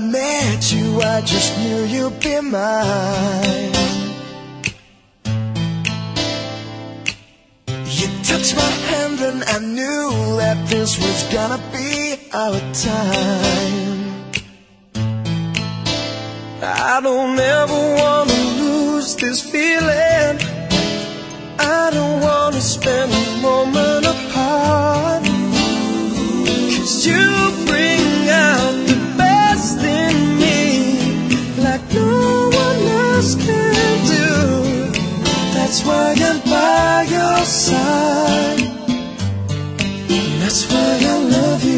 met you, I just knew you'd be mine. You touched my hand and I knew that this was gonna be our time. I don't ever that's why I'm by your side. And that's why I love you.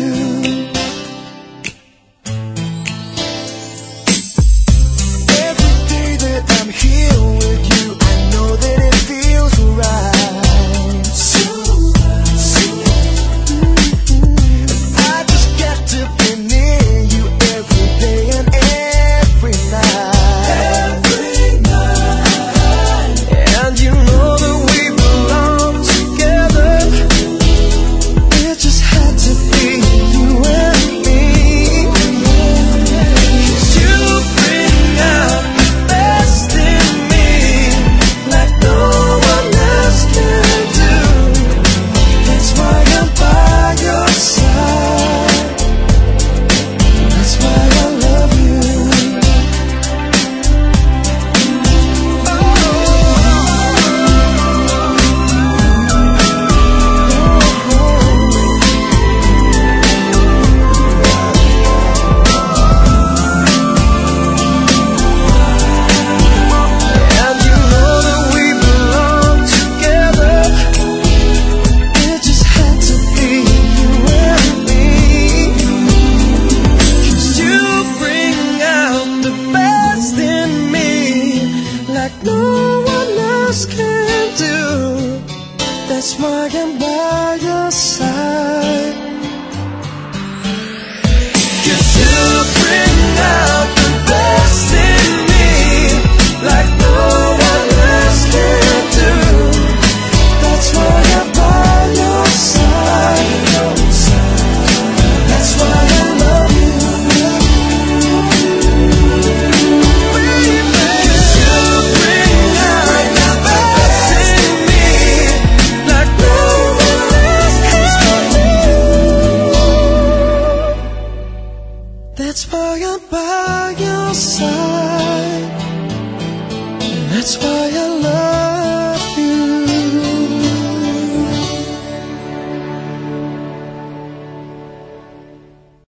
smile by your side.